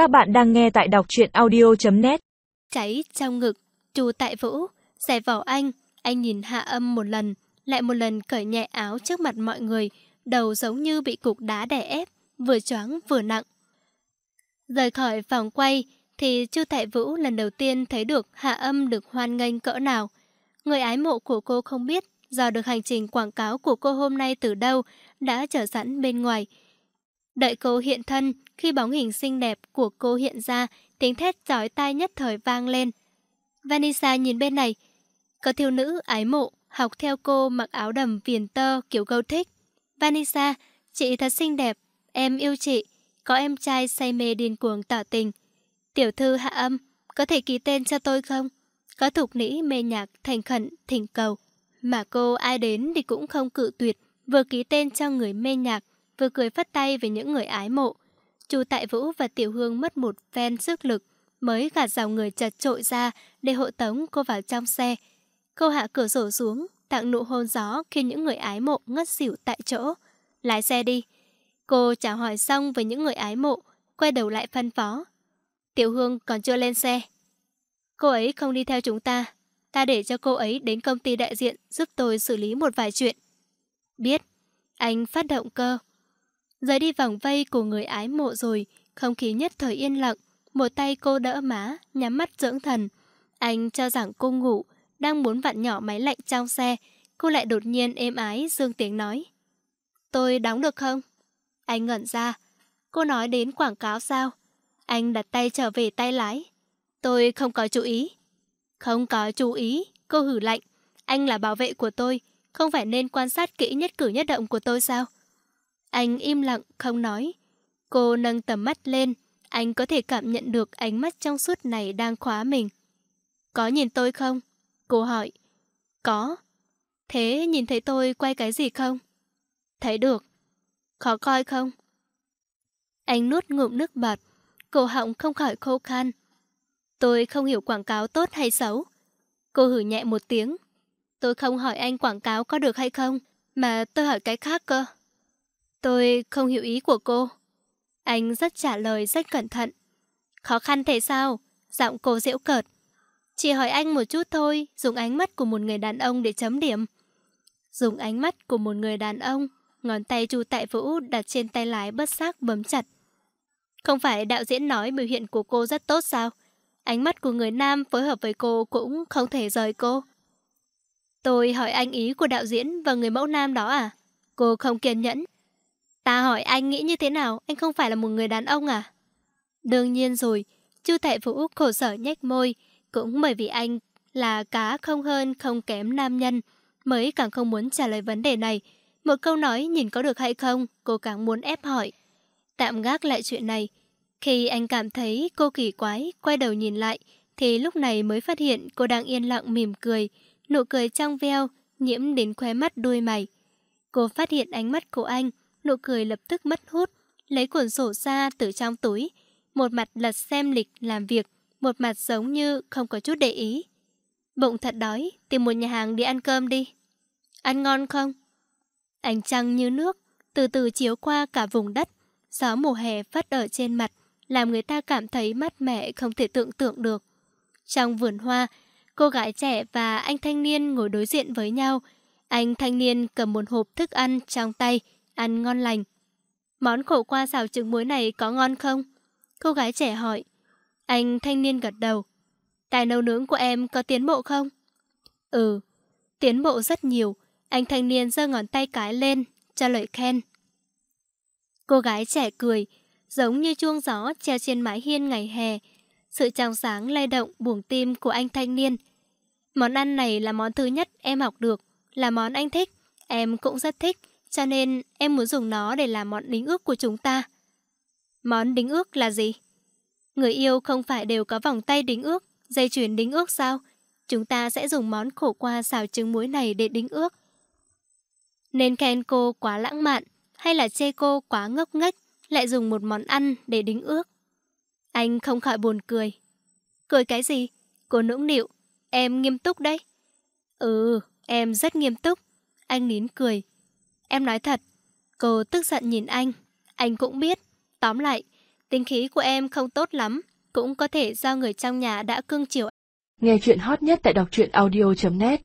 Các bạn đang nghe tại đọc truyện audio.net Cháy trong ngực, chu tại vũ, giải vỏ anh, anh nhìn hạ âm một lần, lại một lần cởi nhẹ áo trước mặt mọi người, đầu giống như bị cục đá đè ép, vừa choáng vừa nặng. Rời khỏi phòng quay, thì Chu Tại Vũ lần đầu tiên thấy được hạ âm được hoan nghênh cỡ nào. Người ái mộ của cô không biết, do được hành trình quảng cáo của cô hôm nay từ đâu, đã trở sẵn bên ngoài. Đợi cô hiện thân, khi bóng hình xinh đẹp của cô hiện ra, tiếng thét chói tai nhất thời vang lên. Vanessa nhìn bên này, có thiếu nữ ái mộ, học theo cô mặc áo đầm viền tơ kiểu gâu thích. Vanessa, chị thật xinh đẹp, em yêu chị, có em trai say mê điên cuồng tỏ tình. Tiểu thư hạ âm, có thể ký tên cho tôi không? Có thục nĩ mê nhạc thành khẩn thỉnh cầu. Mà cô ai đến thì cũng không cự tuyệt, vừa ký tên cho người mê nhạc, vừa cười phát tay với những người ái mộ. Chu Tại Vũ và Tiểu Hương mất một phen sức lực, mới gạt dòng người chật trội ra để hộ tống cô vào trong xe. Cô hạ cửa sổ xuống, tặng nụ hôn gió khi những người ái mộ ngất xỉu tại chỗ. Lái xe đi. Cô chào hỏi xong với những người ái mộ, quay đầu lại phân phó. Tiểu Hương còn chưa lên xe. Cô ấy không đi theo chúng ta. Ta để cho cô ấy đến công ty đại diện giúp tôi xử lý một vài chuyện. Biết. Anh phát động cơ. Rời đi vòng vây của người ái mộ rồi, không khí nhất thời yên lặng. Một tay cô đỡ má, nhắm mắt dưỡng thần. Anh cho rằng cô ngủ, đang muốn vặn nhỏ máy lạnh trong xe. Cô lại đột nhiên êm ái, dương tiếng nói. Tôi đóng được không? Anh ngẩn ra. Cô nói đến quảng cáo sao? Anh đặt tay trở về tay lái. Tôi không có chú ý. Không có chú ý, cô hử lạnh. Anh là bảo vệ của tôi, không phải nên quan sát kỹ nhất cử nhất động của tôi sao? Anh im lặng, không nói. Cô nâng tầm mắt lên, anh có thể cảm nhận được ánh mắt trong suốt này đang khóa mình. Có nhìn tôi không? Cô hỏi. Có. Thế nhìn thấy tôi quay cái gì không? Thấy được. Khó coi không? Anh nuốt ngụm nước bọt, cổ họng không khỏi khô khan. Tôi không hiểu quảng cáo tốt hay xấu. Cô hử nhẹ một tiếng. Tôi không hỏi anh quảng cáo có được hay không, mà tôi hỏi cái khác cơ. Tôi không hiểu ý của cô. Anh rất trả lời rất cẩn thận. Khó khăn thế sao? Giọng cô dễu cợt. Chỉ hỏi anh một chút thôi, dùng ánh mắt của một người đàn ông để chấm điểm. Dùng ánh mắt của một người đàn ông, ngón tay Chu Tại Vũ đặt trên tay lái bất giác bấm chặt. Không phải đạo diễn nói biểu hiện của cô rất tốt sao? Ánh mắt của người nam phối hợp với cô cũng không thể rời cô. Tôi hỏi anh ý của đạo diễn và người mẫu nam đó à? Cô không kiên nhẫn. Ta hỏi anh nghĩ như thế nào, anh không phải là một người đàn ông à? Đương nhiên rồi, Chu thệ Vũ khổ sở nhếch môi, cũng bởi vì anh là cá không hơn không kém nam nhân, mới càng không muốn trả lời vấn đề này. Một câu nói nhìn có được hay không, cô càng muốn ép hỏi. Tạm gác lại chuyện này. Khi anh cảm thấy cô kỳ quái, quay đầu nhìn lại, thì lúc này mới phát hiện cô đang yên lặng mỉm cười, nụ cười trong veo, nhiễm đến khóe mắt đuôi mày. Cô phát hiện ánh mắt của anh, nụ cười lập tức mất hút, lấy cuốn sổ ra từ trong túi, một mặt lật xem lịch làm việc, một mặt giống như không có chút để ý. Bụng thật đói, tìm một nhà hàng đi ăn cơm đi. Ăn ngon không? Ánh trăng như nước, từ từ chiếu qua cả vùng đất, gió mùa hè phất ở trên mặt, làm người ta cảm thấy mát mẻ không thể tưởng tượng được. Trong vườn hoa, cô gái trẻ và anh thanh niên ngồi đối diện với nhau. Anh thanh niên cầm một hộp thức ăn trong tay, ăn ngon lành. Món khổ qua xào trứng muối này có ngon không? Cô gái trẻ hỏi. Anh thanh niên gật đầu. Tài nấu nướng của em có tiến bộ không? Ừ, tiến bộ rất nhiều. Anh thanh niên giơ ngón tay cái lên, cho lời khen. Cô gái trẻ cười, giống như chuông gió treo trên mái hiên ngày hè. Sự trong sáng lay động buồng tim của anh thanh niên. Món ăn này là món thứ nhất em học được, là món anh thích, em cũng rất thích, cho nên em muốn dùng nó để làm món đính ước của chúng ta. Món đính ước là gì? Người yêu không phải đều có vòng tay đính ước, dây chuyền đính ước sao? Chúng ta sẽ dùng món khổ qua xào trứng muối này để đính ước. Nên khen cô quá lãng mạn, hay là chê cô quá ngốc nghếch, lại dùng một món ăn để đính ước. Anh không khỏi buồn cười. Cười cái gì? Cô nũng nịu. Em nghiêm túc đấy. Ừ, em rất nghiêm túc. Anh nín cười. Em nói thật. Cô tức giận nhìn anh. Anh cũng biết. Tóm lại, Tính khí của em không tốt lắm, cũng có thể do người trong nhà đã cương chiều. Nghe chuyện hot nhất tại đọc truyện audio.net